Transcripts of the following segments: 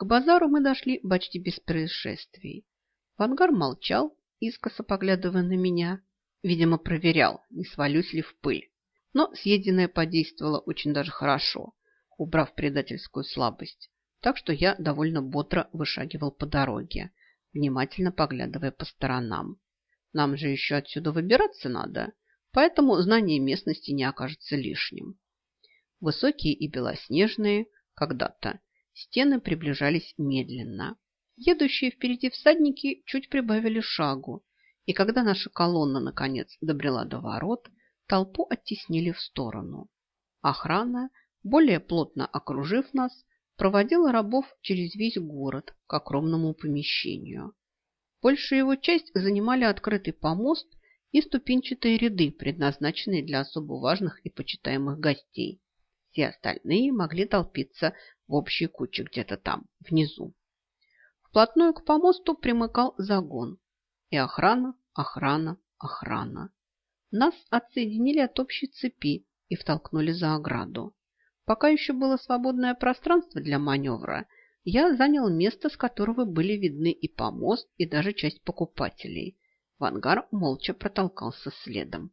К базару мы дошли почти без происшествий. Вангар молчал, искоса поглядывая на меня. Видимо, проверял, не свалюсь ли в пыль. Но съеденное подействовало очень даже хорошо, убрав предательскую слабость. Так что я довольно бодро вышагивал по дороге, внимательно поглядывая по сторонам. Нам же еще отсюда выбираться надо, поэтому знание местности не окажется лишним. Высокие и белоснежные, когда-то, стены приближались медленно. Едущие впереди всадники чуть прибавили шагу, и когда наша колонна, наконец, добрела до ворот, толпу оттеснили в сторону. Охрана, более плотно окружив нас, проводила рабов через весь город к огромному помещению. Большую его часть занимали открытый помост и ступенчатые ряды, предназначенные для особо важных и почитаемых гостей. Все остальные могли толпиться в общей куче где-то там, внизу. Вплотную к помосту примыкал загон. И охрана, охрана, охрана. Нас отсоединили от общей цепи и втолкнули за ограду. Пока еще было свободное пространство для маневра, я занял место, с которого были видны и помост, и даже часть покупателей. Вангар молча протолкался следом.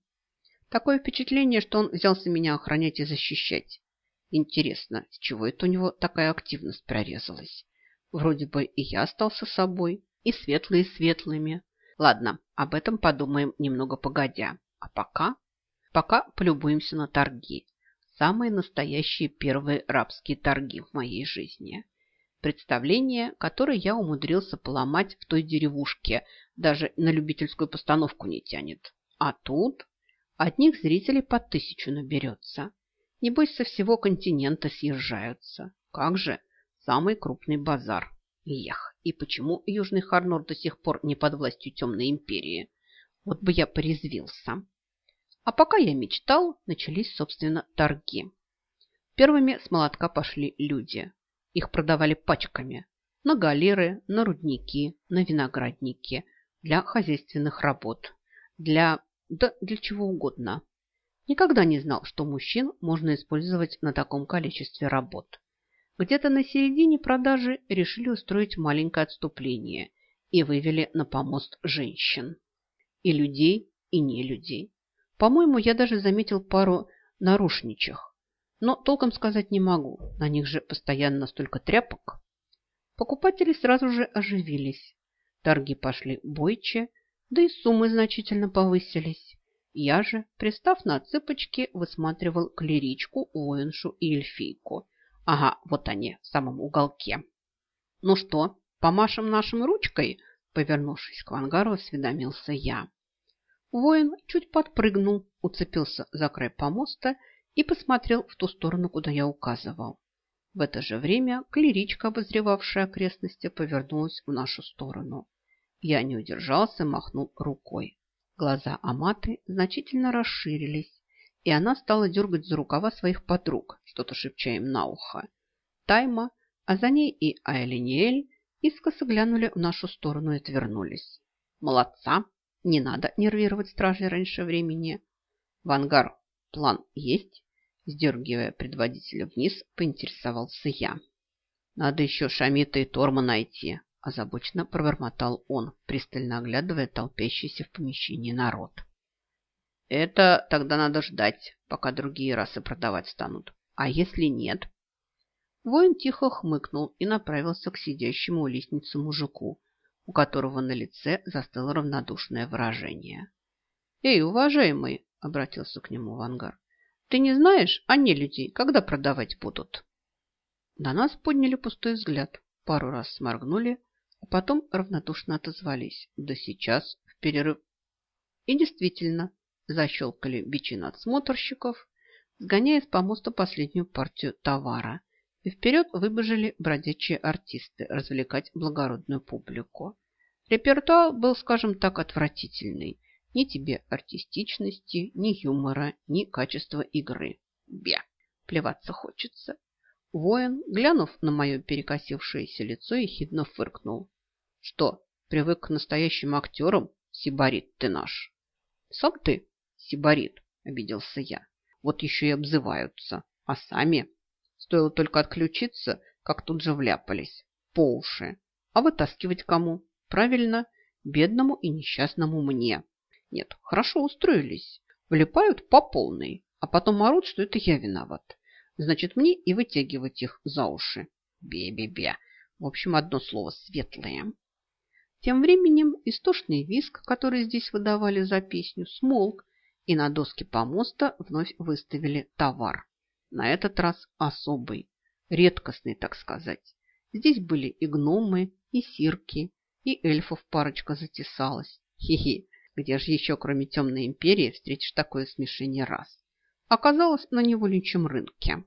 Такое впечатление, что он взялся меня охранять и защищать. Интересно, с чего это у него такая активность прорезалась? Вроде бы и я остался собой, и светлые светлыми. Ладно, об этом подумаем немного погодя. А пока... Пока полюбуемся на торги. Самые настоящие первые рабские торги в моей жизни. Представление, которое я умудрился поломать в той деревушке, даже на любительскую постановку не тянет. А тут одних зрителей по тысячу наберется. Небось, со всего континента съезжаются. Как же, самый крупный базар. Эх, и почему Южный Харнор до сих пор не под властью Темной Империи? Вот бы я порезвился. А пока я мечтал, начались, собственно, торги. Первыми с молотка пошли люди. Их продавали пачками. На галеры, на рудники, на виноградники, для хозяйственных работ, для... да для чего угодно. Никогда не знал, что мужчин можно использовать на таком количестве работ. Где-то на середине продажи решили устроить маленькое отступление и вывели на помост женщин. И людей, и не людей. По-моему, я даже заметил пару нарушничих. Но толком сказать не могу. На них же постоянно столько тряпок. Покупатели сразу же оживились. Торги пошли бойче, да и суммы значительно повысились. Я же, пристав на цыпочки, высматривал клеричку, воиншу и эльфийку. Ага, вот они, в самом уголке. Ну что, помашем нашим ручкой? Повернувшись к ангару, осведомился я. Воин чуть подпрыгнул, уцепился за край помоста и посмотрел в ту сторону, куда я указывал. В это же время клеричка, обозревавшая окрестности, повернулась в нашу сторону. Я не удержался, махнул рукой. Глаза Аматы значительно расширились, и она стала дергать за рукава своих подруг, что-то шепча им на ухо. Тайма, а за ней и Айлиниэль искоса глянули в нашу сторону и отвернулись. Молодца! Не надо нервировать стражей раньше времени. В ангар план есть? Сдергивая предводителя вниз, поинтересовался я. Надо еще Шамита и Торма найти, озабоченно пробормотал он, пристально оглядывая толпящийся в помещении народ. Это тогда надо ждать, пока другие расы продавать станут. А если нет? Воин тихо хмыкнул и направился к сидящему у лестницы мужику, у которого на лице застыло равнодушное выражение. «Эй, уважаемый!» – обратился к нему Вангар. «Ты не знаешь, не людей, когда продавать будут?» На нас подняли пустой взгляд, пару раз сморгнули, потом равнодушно отозвались. «Да сейчас, в перерыв...» И действительно, защелкали бичи надсмотрщиков, сгоняя с помоста последнюю партию товара, и вперед выбежали бродячие артисты развлекать благородную публику. Репертуар был, скажем так, отвратительный. Ни тебе артистичности, ни юмора, ни качества игры. Бе! Плеваться хочется. Воин, глянув на мое перекосившееся лицо, ехидно фыркнул. Что, привык к настоящим актерам? Сибарит ты наш. Сам ты, Сибарит, обиделся я. Вот еще и обзываются. А сами Стоило только отключиться, как тут же вляпались. по уши. А вытаскивать кому? Правильно, бедному и несчастному мне. Нет, хорошо устроились. Влипают по полной, а потом орут, что это я виноват. Значит, мне и вытягивать их за уши. Бе-бе-бе. В общем, одно слово светлое. Тем временем истошный виск, который здесь выдавали за песню, смолк, и на доске помоста вновь выставили товар. На этот раз особый, редкостный, так сказать. Здесь были и гномы, и сирки, и эльфов парочка затесалась. Хи-хи, где же еще, кроме темной империи, встретишь такое смешение раз? Оказалось на невольничьем рынке.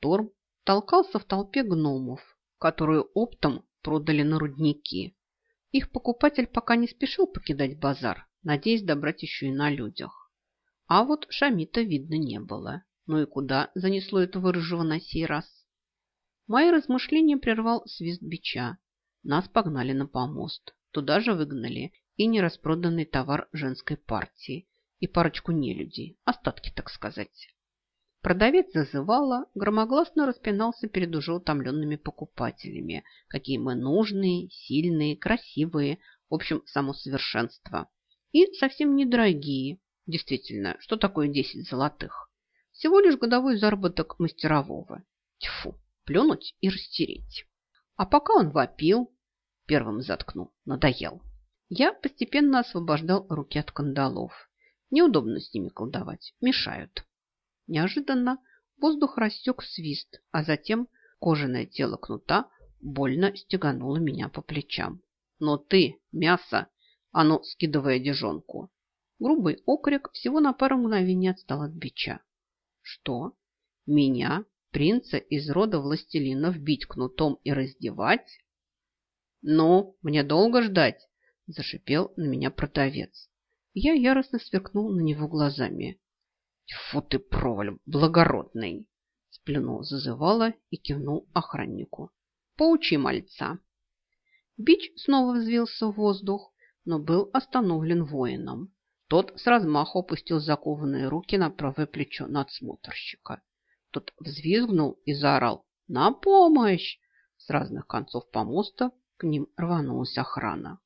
Торм толкался в толпе гномов, которые оптом продали на рудники. Их покупатель пока не спешил покидать базар, надеясь добрать еще и на людях. А вот Шамита видно не было. Ну и куда занесло этого рыжего на сей раз? Мои размышления прервал свист бича. Нас погнали на помост. Туда же выгнали и нераспроданный товар женской партии, и парочку нелюдей, остатки, так сказать. Продавец зазывала, громогласно распинался перед уже утомленными покупателями. Какие мы нужные, сильные, красивые, в общем, само совершенство. И совсем недорогие. Действительно, что такое 10 золотых? Всего лишь годовой заработок мастерового. Тьфу, плюнуть и растереть. А пока он вопил, первым заткнул, надоел. Я постепенно освобождал руки от кандалов. Неудобно с ними колдовать, мешают. Неожиданно воздух рассек свист, а затем кожаное тело кнута больно стегануло меня по плечам. «Но ты, мясо!» Ну, скидывай одежонку. Грубый окрик всего на пару мгновений отстал от бича. Что? Меня, принца из рода властелинов, бить кнутом и раздевать? Ну, мне долго ждать? Зашипел на меня продавец. Я яростно сверкнул на него глазами. Фу ты, проваль, благородный! Сплюнул, зазывала и кивнул охраннику. Поучи мальца. Бич снова взвился в воздух, но был остановлен воином. Тот с размаху опустил закованные руки на правое плечо надсмотрщика. Тот взвизгнул и заорал «На помощь!» С разных концов помоста к ним рванулась охрана.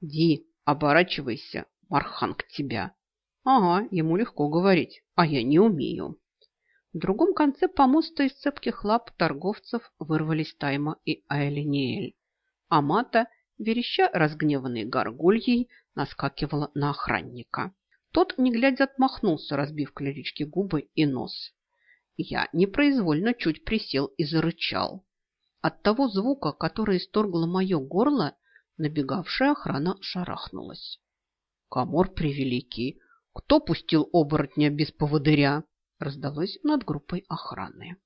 «Ди, оборачивайся, Марханг тебя!» «Ага, ему легко говорить, а я не умею». В другом конце помоста из цепких лап торговцев вырвались Тайма и Айлиниэль. Амата, вереща разгневанной горгульей, наскакивала на охранника. Тот, не глядя, отмахнулся, разбив клеричке губы и нос. Я непроизвольно чуть присел и зарычал. От того звука, который исторгло мое горло, набегавшая охрана шарахнулась. Комор превеликий, кто пустил оборотня без поводыря? Раздалось над группой охраны.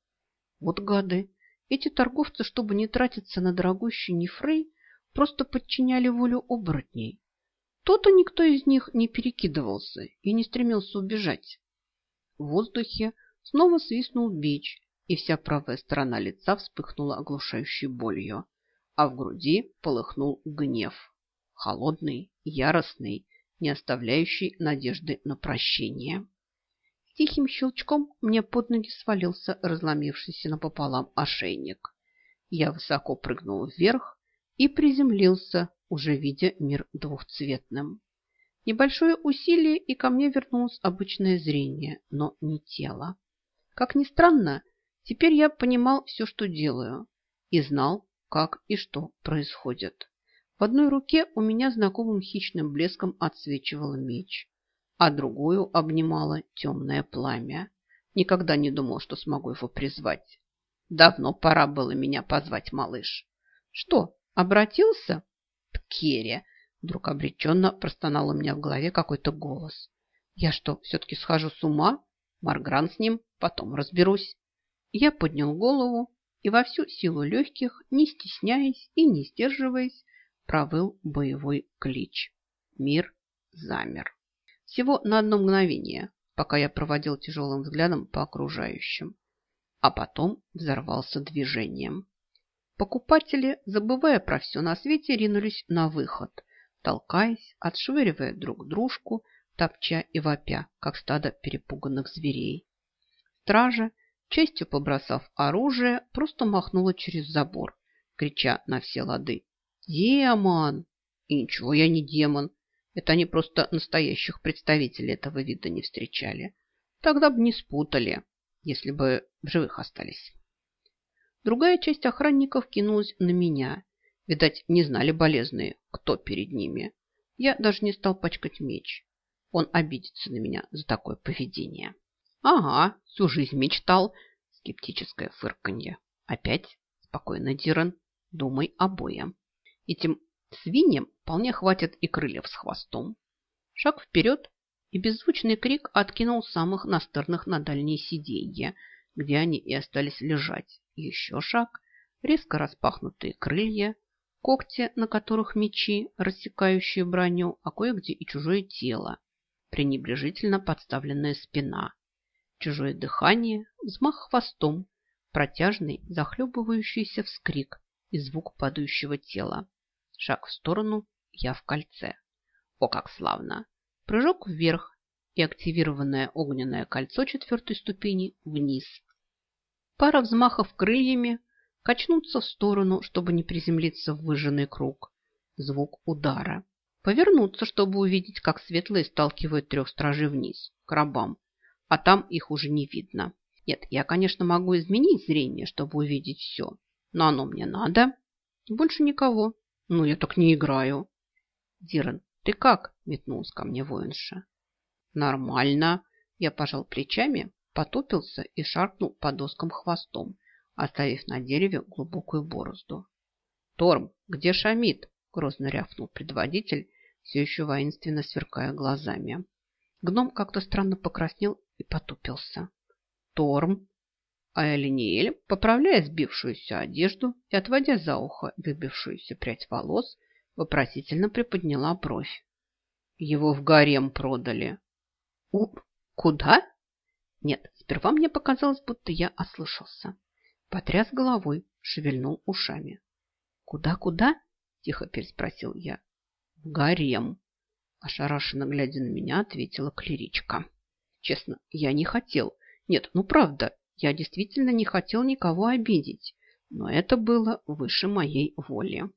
Вот гады! Эти торговцы, чтобы не тратиться на дорогущий нефрей, просто подчиняли волю оборотней. То-то никто из них не перекидывался и не стремился убежать. В воздухе снова свистнул бич, и вся правая сторона лица вспыхнула оглушающей болью, а в груди полыхнул гнев. Холодный, яростный не оставляющий надежды на прощение. С тихим щелчком мне под ноги свалился разломившийся напополам ошейник. Я высоко прыгнул вверх и приземлился, уже видя мир двухцветным. Небольшое усилие, и ко мне вернулось обычное зрение, но не тело. Как ни странно, теперь я понимал все, что делаю, и знал, как и что происходит. В одной руке у меня знакомым хищным блеском отсвечивал меч, а другую обнимало темное пламя. Никогда не думал, что смогу его призвать. Давно пора было меня позвать, малыш. Что, обратился? Ткере! Вдруг обреченно простонал у меня в голове какой-то голос. Я что, все-таки схожу с ума? Маргран с ним, потом разберусь. Я поднял голову и во всю силу легких, не стесняясь и не сдерживаясь, провыл боевой клич. Мир замер. Всего на одно мгновение, пока я проводил тяжелым взглядом по окружающим. А потом взорвался движением. Покупатели, забывая про все на свете, ринулись на выход, толкаясь, отшвыривая друг дружку, топча и вопя, как стадо перепуганных зверей. Стража, честью побросав оружие, просто махнула через забор, крича на все лады. «Демон!» И ничего, я не демон. Это они просто настоящих представителей этого вида не встречали. Тогда бы не спутали, если бы в живых остались. Другая часть охранников кинулась на меня. Видать, не знали болезные, кто перед ними. Я даже не стал пачкать меч. Он обидится на меня за такое поведение. Ага, всю жизнь мечтал. Скептическое фырканье. Опять? Спокойно, Диран. Думай обоим. Этим свиньям вполне хватит и крыльев с хвостом. Шаг вперед, и беззвучный крик откинул самых настырных на дальние сиденья, где они и остались лежать. Еще шаг, резко распахнутые крылья, когти, на которых мечи, рассекающие броню, а кое-где и чужое тело, пренебрежительно подставленная спина, чужое дыхание, взмах хвостом, протяжный, захлебывающийся вскрик и звук падающего тела. Шаг в сторону, я в кольце. О, как славно! Прыжок вверх и активированное огненное кольцо четвертой ступени вниз. Пара взмахов крыльями, качнуться в сторону, чтобы не приземлиться в выжженный круг. Звук удара. Повернуться, чтобы увидеть, как светлые сталкивают трех стражей вниз, к рабам, а там их уже не видно. Нет, я, конечно, могу изменить зрение, чтобы увидеть все, но оно мне надо. Больше никого. Ну, я так не играю. Диран, «Ты как?» – метнулся ко мне воинша. «Нормально». Я пожал плечами, потупился и шаркнул по доскам хвостом, оставив на дереве глубокую борозду. «Торм, где Шамид?» – грозно рявкнул предводитель, все еще воинственно сверкая глазами. Гном как-то странно покраснел и потупился. «Торм!» А Элиниэль, поправляя сбившуюся одежду и отводя за ухо выбившуюся прядь волос, вопросительно приподняла бровь. Его в гарем продали. У, куда? Нет, сперва мне показалось, будто я ослышался. Потряс головой, шевельнул ушами. Куда-куда? Тихо переспросил я. В гарем. Ошарашенно глядя на меня, ответила клеричка. Честно, я не хотел. Нет, ну правда, я действительно не хотел никого обидеть. Но это было выше моей воли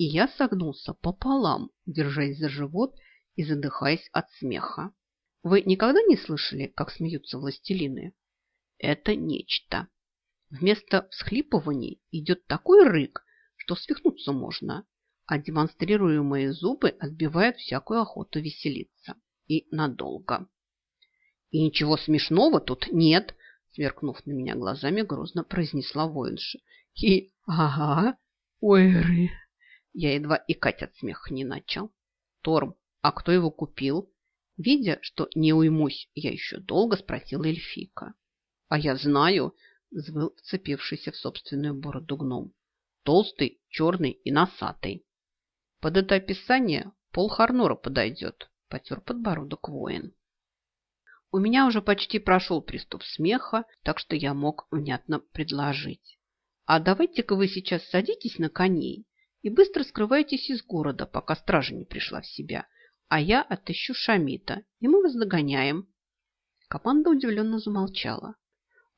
и я согнулся пополам, держась за живот и задыхаясь от смеха. Вы никогда не слышали, как смеются властелины? Это нечто. Вместо всхлипываний идет такой рык, что свихнуться можно, а демонстрируемые зубы отбивают всякую охоту веселиться. И надолго. И ничего смешного тут нет, сверкнув на меня глазами, грозно произнесла воинша. И, ага, ойры, я едва икать от смеха не начал. Торм, а кто его купил? Видя, что не уймусь, я еще долго спросила эльфика. А я знаю, взвыл вцепившийся в собственную бороду гном. Толстый, черный и носатый. Под это описание пол Харнора подойдет, потер подбородок воин. У меня уже почти прошел приступ смеха, так что я мог внятно предложить. А давайте-ка вы сейчас садитесь на коней и быстро скрывайтесь из города, пока стража не пришла в себя, а я отыщу Шамита, и мы вас догоняем. Команда удивленно замолчала.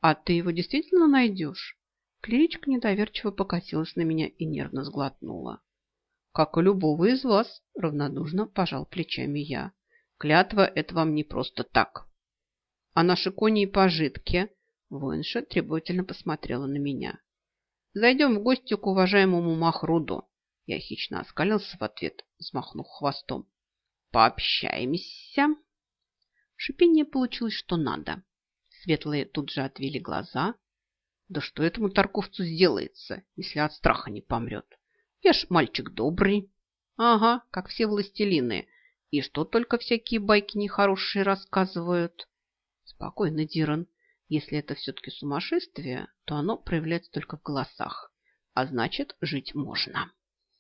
А ты его действительно найдешь? Клиричка недоверчиво покатилась на меня и нервно сглотнула. Как и любого из вас, равнодушно пожал плечами я. Клятва – это вам не просто так. А наши кони и пожитки? Воинша требовательно посмотрела на меня. Зайдем в гости к уважаемому Махруду. Я хищно оскалился в ответ, взмахнув хвостом. «Пообщаемся!» Шипение получилось что надо. Светлые тут же отвели глаза. Да что этому торговцу сделается, если от страха не помрет? Я ж мальчик добрый. Ага, как все властелины. И что только всякие байки нехорошие рассказывают. Спокойно, Диран. Если это все-таки сумасшествие, то оно проявляется только в голосах. А значит, жить можно.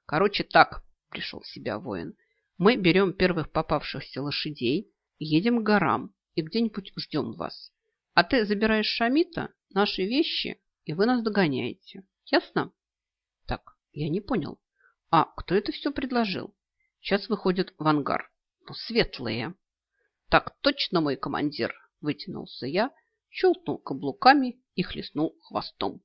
Короче, так, пришел в себя воин. Мы берем первых попавшихся лошадей, едем к горам и где-нибудь ждем вас. А ты забираешь Шамита, наши вещи, и вы нас догоняете. Ясно? Так, я не понял. А кто это все предложил? Сейчас выходят в ангар. Ну, светлые. Так точно, мой командир, вытянулся я, щелкнул каблуками и хлестнул хвостом.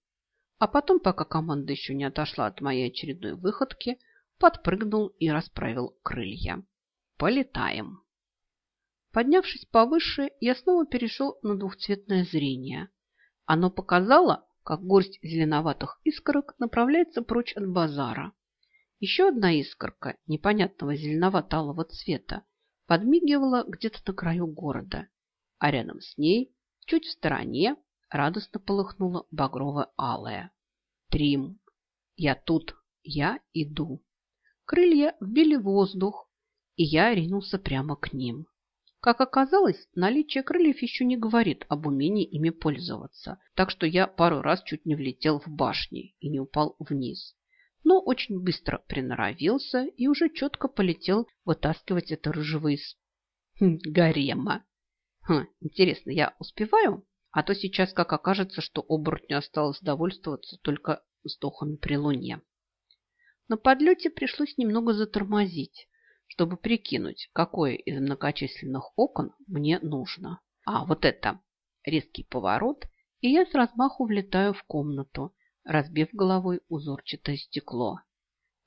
А потом, пока команда еще не отошла от моей очередной выходки, подпрыгнул и расправил крылья. Полетаем. Поднявшись повыше, я снова перешел на двухцветное зрение. Оно показало, как горсть зеленоватых искорок направляется прочь от базара. Еще одна искорка непонятного зеленовато-алого цвета подмигивала где-то на краю города, а рядом с ней, чуть в стороне, радостно полыхнула багрово-алая. Трим. Я тут, я иду. Крылья вбили воздух, и я ринулся прямо к ним. Как оказалось, наличие крыльев еще не говорит об умении ими пользоваться, так что я пару раз чуть не влетел в башни и не упал вниз. Но очень быстро приноровился и уже четко полетел вытаскивать это рыжего из хм, гарема. Хм, интересно, я успеваю? А то сейчас как окажется, что оборотню осталось довольствоваться только вздохами при луне. На подлете пришлось немного затормозить, чтобы прикинуть, какое из многочисленных окон мне нужно. А вот это резкий поворот, и я с размаху влетаю в комнату, разбив головой узорчатое стекло.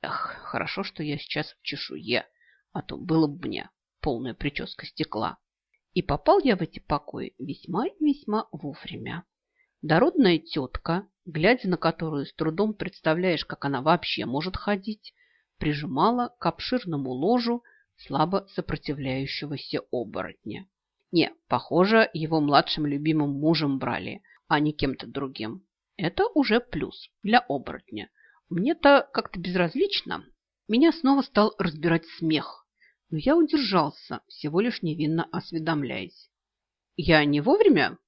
Эх, хорошо, что я сейчас в чешуе, а то было бы мне полная прическа стекла. И попал я в эти покои весьма и весьма вовремя. Дородная тетка, глядя на которую с трудом представляешь, как она вообще может ходить, прижимала к обширному ложу слабо сопротивляющегося оборотня. Не, похоже, его младшим любимым мужем брали, а не кем-то другим. Это уже плюс для оборотня. Мне-то как-то безразлично. Меня снова стал разбирать смех, но я удержался, всего лишь невинно осведомляясь. Я не вовремя?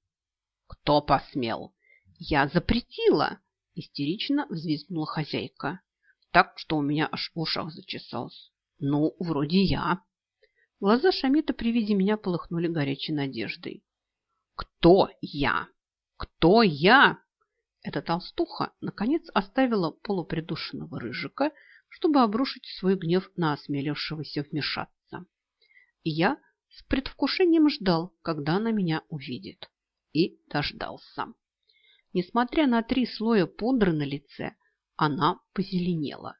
Кто посмел? Я запретила, истерично взвизгнула хозяйка так, что у меня аж в ушах зачесалось. Ну, вроде я. Глаза Шамита при виде меня полыхнули горячей надеждой. Кто я? Кто я? Эта толстуха наконец оставила полупридушенного рыжика, чтобы обрушить свой гнев на осмелившегося вмешаться. И я с предвкушением ждал, когда она меня увидит. И дождался. Несмотря на три слоя пудры на лице, она позеленела.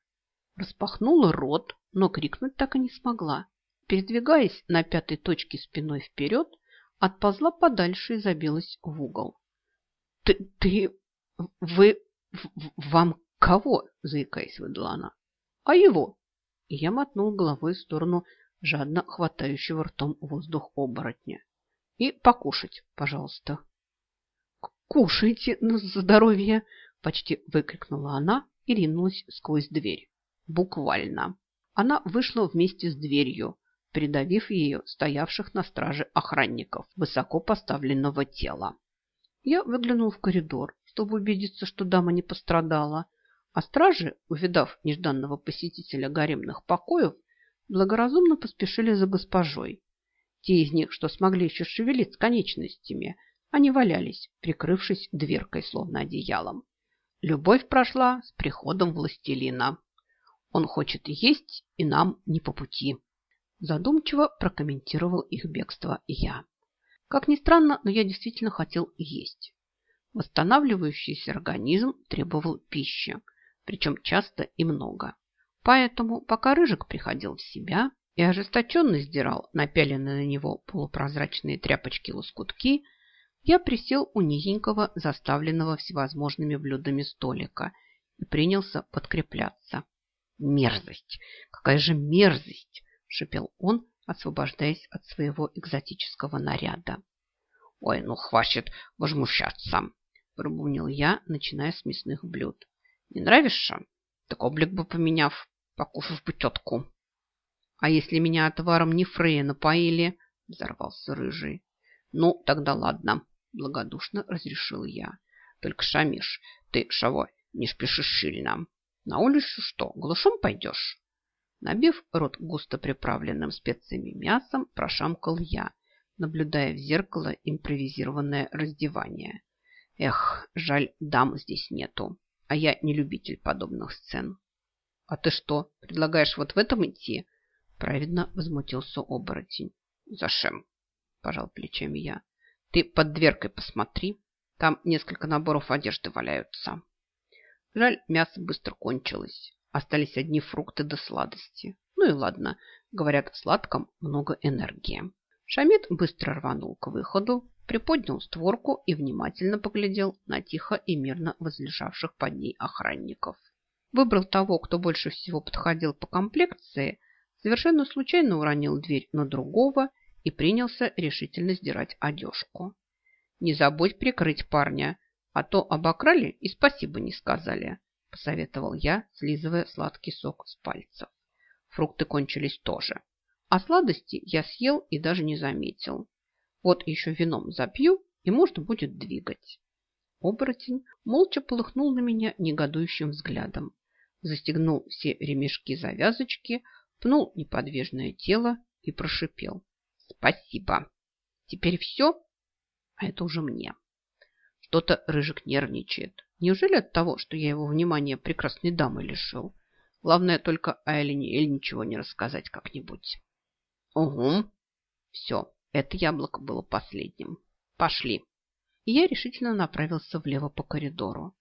Распахнула рот, но крикнуть так и не смогла. Передвигаясь на пятой точке спиной вперед, отползла подальше и забилась в угол. «Ты... ты... вы... вам кого?» – заикаясь, выдала она. «А его?» И я мотнул головой в сторону жадно хватающего ртом воздух оборотня. «И покушать, пожалуйста». «Кушайте на здоровье!» Почти выкрикнула она и ринулась сквозь дверь. Буквально. Она вышла вместе с дверью, придавив ее стоявших на страже охранников высоко поставленного тела. Я выглянул в коридор, чтобы убедиться, что дама не пострадала, а стражи, увидав нежданного посетителя гаремных покоев, благоразумно поспешили за госпожой. Те из них, что смогли еще шевелить с конечностями, они валялись, прикрывшись дверкой, словно одеялом. Любовь прошла с приходом властелина. Он хочет есть, и нам не по пути. Задумчиво прокомментировал их бегство я. Как ни странно, но я действительно хотел есть. Восстанавливающийся организм требовал пищи, причем часто и много. Поэтому, пока Рыжик приходил в себя и ожесточенно сдирал напяленные на него полупрозрачные тряпочки-лоскутки, я присел у низенького, заставленного всевозможными блюдами столика и принялся подкрепляться. «Мерзость! Какая же мерзость!» – шипел он, освобождаясь от своего экзотического наряда. «Ой, ну хватит возмущаться!» – пробунил я, начиная с мясных блюд. «Не нравишься? Так облик бы поменяв, покушав бы тетку». «А если меня отваром не Фрея напоили?» – взорвался рыжий. «Ну, тогда ладно благодушно разрешил я. Только, Шамиш, ты, шаво, не спешишь сильно. На улицу что, глушом пойдешь? Набив рот густо приправленным специями мясом, прошамкал я, наблюдая в зеркало импровизированное раздевание. Эх, жаль, дам здесь нету, а я не любитель подобных сцен. А ты что, предлагаешь вот в этом идти? Праведно возмутился оборотень. Зашем, пожал плечами я. Ты под дверкой посмотри. Там несколько наборов одежды валяются. Жаль, мясо быстро кончилось. Остались одни фрукты да сладости. Ну и ладно, говорят, в сладком много энергии. Шамид быстро рванул к выходу, приподнял створку и внимательно поглядел на тихо и мирно возлежавших под ней охранников. Выбрал того, кто больше всего подходил по комплекции, совершенно случайно уронил дверь на другого и принялся решительно сдирать одежку. «Не забудь прикрыть парня, а то обокрали и спасибо не сказали», посоветовал я, слизывая сладкий сок с пальцев. Фрукты кончились тоже. А сладости я съел и даже не заметил. Вот еще вином запью, и можно будет двигать. Оборотень молча полыхнул на меня негодующим взглядом, застегнул все ремешки-завязочки, пнул неподвижное тело и прошипел. Спасибо. Теперь все? А это уже мне. Что-то Рыжик нервничает. Неужели от того, что я его внимания прекрасной дамы лишил? Главное только о Элине Эль ничего не рассказать как-нибудь. Угу. Все, это яблоко было последним. Пошли. И я решительно направился влево по коридору.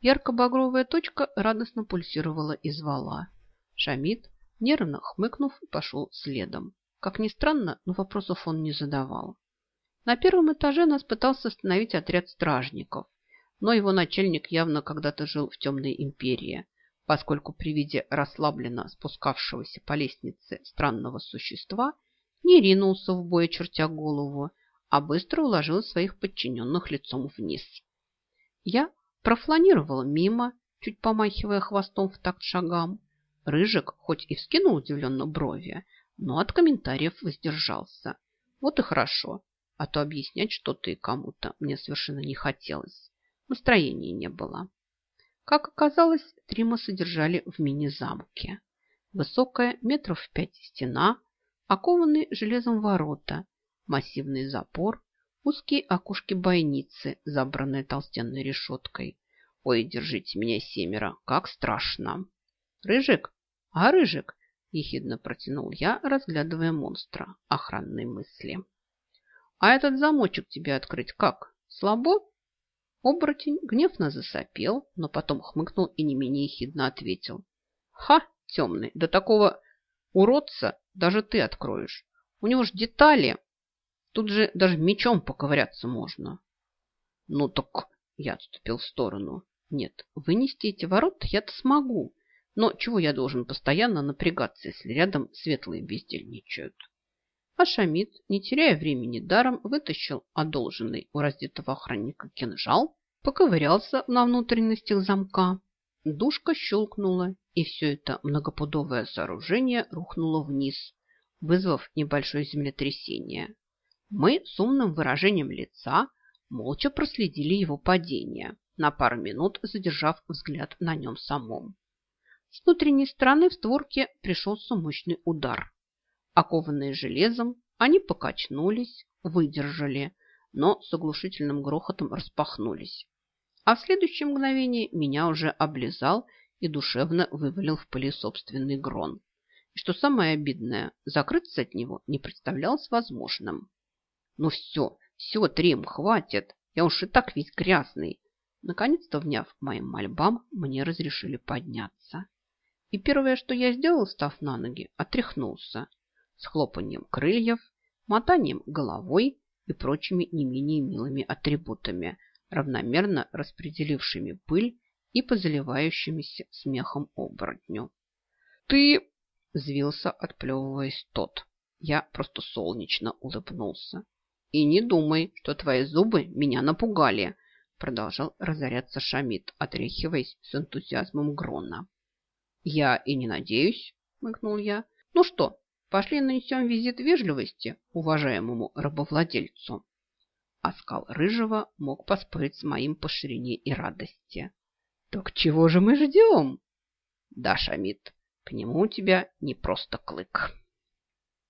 Ярко-багровая точка радостно пульсировала и звала. Шамид, нервно хмыкнув, пошел следом. Как ни странно, но вопросов он не задавал. На первом этаже нас пытался остановить отряд стражников, но его начальник явно когда-то жил в темной империи, поскольку при виде расслабленно спускавшегося по лестнице странного существа не ринулся в бой, чертя голову, а быстро уложил своих подчиненных лицом вниз. Я профланировала мимо, чуть помахивая хвостом в такт шагам. Рыжик хоть и вскинул удивленно брови, но от комментариев воздержался. Вот и хорошо, а то объяснять что-то и кому-то мне совершенно не хотелось. Настроения не было. Как оказалось, Трима содержали в мини-замке. Высокая, метров в пять стена, окованные железом ворота, массивный запор, узкие окушки бойницы, забранные толстенной решеткой. Ой, держите меня семеро, как страшно. Рыжик? А, Рыжик, ехидно протянул я, разглядывая монстра охранной мысли. А этот замочек тебе открыть как? Слабо? Оборотень гневно засопел, но потом хмыкнул и не менее ехидно ответил. Ха, темный, до такого уродца даже ты откроешь. У него ж детали. Тут же даже мечом поковыряться можно. Ну так я отступил в сторону. Нет, вынести эти ворота я-то смогу. Но чего я должен постоянно напрягаться, если рядом светлые бездельничают? А Шамид, не теряя времени даром, вытащил одолженный у раздетого охранника кинжал, поковырялся на внутренностях замка. Душка щелкнула, и все это многопудовое сооружение рухнуло вниз, вызвав небольшое землетрясение. Мы с умным выражением лица молча проследили его падение, на пару минут задержав взгляд на нем самом. С внутренней стороны в створке пришелся мощный удар. Окованные железом, они покачнулись, выдержали, но с оглушительным грохотом распахнулись. А в следующее мгновение меня уже облизал и душевно вывалил в пыли собственный грон. И что самое обидное, закрыться от него не представлялось возможным. Ну все, все, Трим, хватит, я уж и так весь грязный. Наконец-то, вняв моим мольбам, мне разрешили подняться. И первое, что я сделал, став на ноги, отряхнулся с хлопанием крыльев, мотанием головой и прочими не менее милыми атрибутами, равномерно распределившими пыль и позаливающимися смехом оборотню. «Ты...» – взвился, отплевываясь тот. Я просто солнечно улыбнулся. «И не думай, что твои зубы меня напугали», – продолжал разоряться Шамид, отряхиваясь с энтузиазмом Грона. «Я и не надеюсь», – мыкнул я. «Ну что, пошли нанесем визит вежливости уважаемому рабовладельцу». Оскал Рыжего мог поспорить с моим по ширине и радости. «Так чего же мы ждем?» «Да, Шамид, к нему у тебя не просто клык».